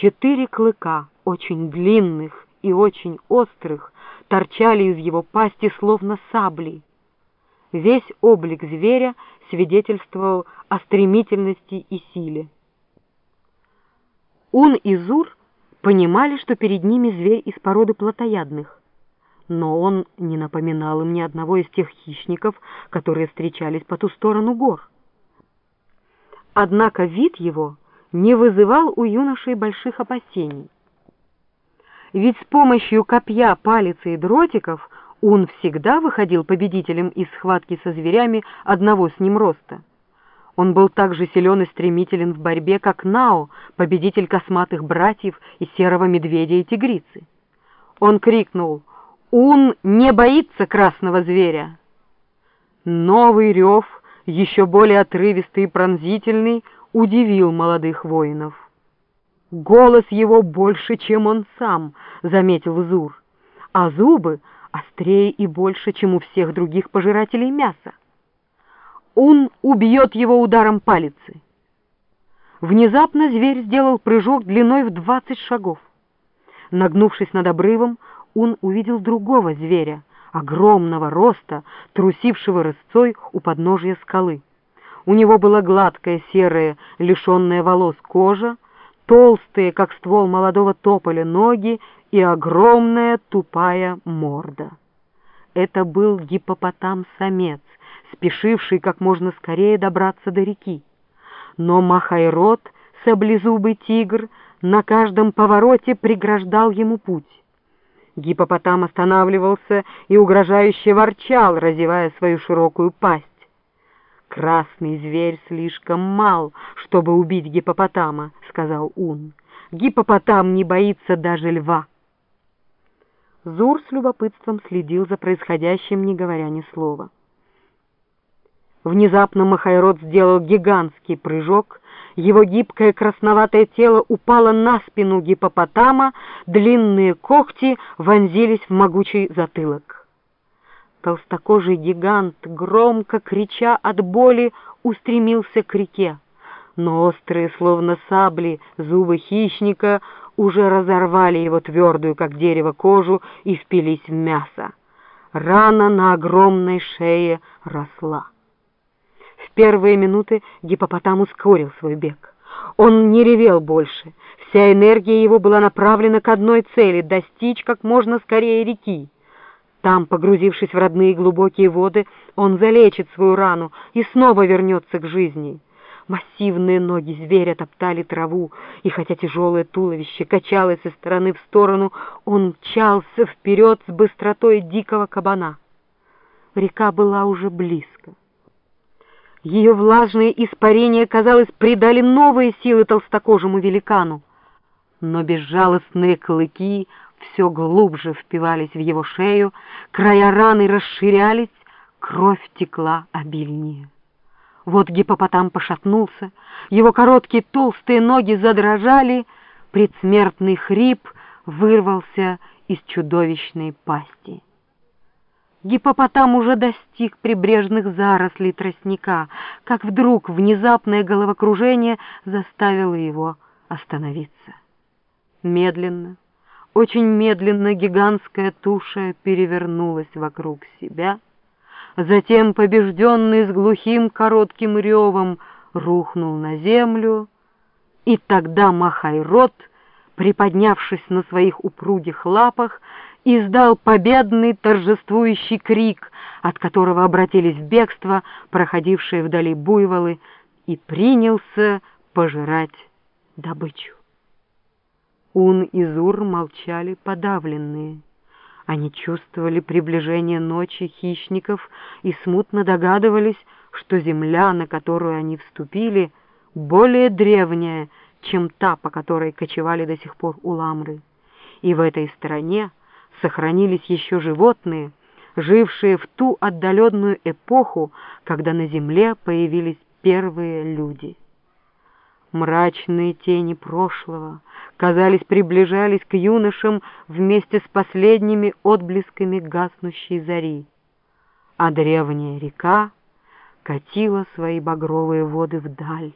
Четыре клыка, очень длинных и очень острых, торчали из его пасти словно сабли. Весь облик зверя свидетельствовал о стремительности и силе. Ун и Зур понимали, что перед ними зверь из породы плотоядных, но он не напоминал им ни одного из тех хищников, которые встречались по ту сторону гор. Однако вид его не вызывал у юношей больших опасений. Ведь с помощью копья, палицы и дротиков он всегда выходил победителем из схватки со зверями одного с ним роста. Он был так же силен и стремителен в борьбе, как Нао, победитель косматых братьев и серого медведя и тигрицы. Он крикнул «Ун не боится красного зверя!» Новый рев, еще более отрывистый и пронзительный, удивил молодых воинов. «Голос его больше, чем он сам», — заметил Зур, «а зубы острее и больше, чем у всех других пожирателей мяса. Он убьет его ударом палицы». Внезапно зверь сделал прыжок длиной в двадцать шагов. Нагнувшись над обрывом, он увидел другого зверя, огромного роста, трусившего рысцой у подножия скалы. У него была гладкая, серая, лишенная волос кожа, толстые, как ствол молодого тополя, ноги и огромная тупая морда. Это был гипопотам-самец, спешивший как можно скорее добраться до реки. Но Махайрод, саблезубый тигр, на каждом повороте преграждал ему путь. Гипопотам останавливался и угрожающе ворчал, разевая свою широкую пасть. «Красный зверь слишком мал, чтобы убить гипопотама», — сказал Ун. «Гипопотам не боится даже льва». Зур с любопытством следил за происходящим, не говоря ни слова. Внезапно Махайрод сделал гигантский прыжок, его гибкое красноватое тело упало на спину гипопотама, длинные когти вонзились в могучий затылок. Толстокожий гигант, громко крича от боли, устремился к реке. Но острые, словно сабли, зубы хищника уже разорвали его твердую, как дерево, кожу и впились в мясо. Рана на огромной шее росла. В первые минуты гипопотам ускорил свой бег. Он не ревел больше. Вся энергия его была направлена к одной цели — достичь как можно скорее реки. Там, погрузившись в родные глубокие воды, он залечит свою рану и снова вернется к жизни. Массивные ноги зверя топтали траву, и хотя тяжелое туловище качалось из стороны в сторону, он мчался вперед с быстротой дикого кабана. Река была уже близко. Ее влажные испарения, казалось, придали новые силы толстокожему великану. Но безжалостные клыки все глубже впивались в его шею, края раны расширялись, кровь текла обильнее. Вот гипопотам пошатнулся, его короткие толстые ноги задрожали, предсмертный хрип вырвался из чудовищной пасти. Гипопотам уже достиг прибрежных зарослей тростника, как вдруг внезапное головокружение заставило его остановиться. Медленно, очень медленно гигантская туша перевернулась вокруг себя, затем, побежденный с глухим коротким ревом, рухнул на землю, и тогда Махайрод, приподнявшись на своих упругих лапах, издал победный торжествующий крик, от которого обратились в бегство проходившие вдали буйволы, и принялся пожирать добычу. Ун и Зур молчали подавленные. Они чувствовали приближение ночи хищников и смутно догадывались, что земля, на которую они вступили, более древняя, чем та, по которой кочевали до сих пор уламры. И в этой стране сохранились еще животные, жившие в ту отдаленную эпоху, когда на земле появились первые люди. Мрачные тени прошлого, казались, приближались к юношам вместе с последними отблесками гаснущей зари, а древняя река катила свои багровые воды вдаль.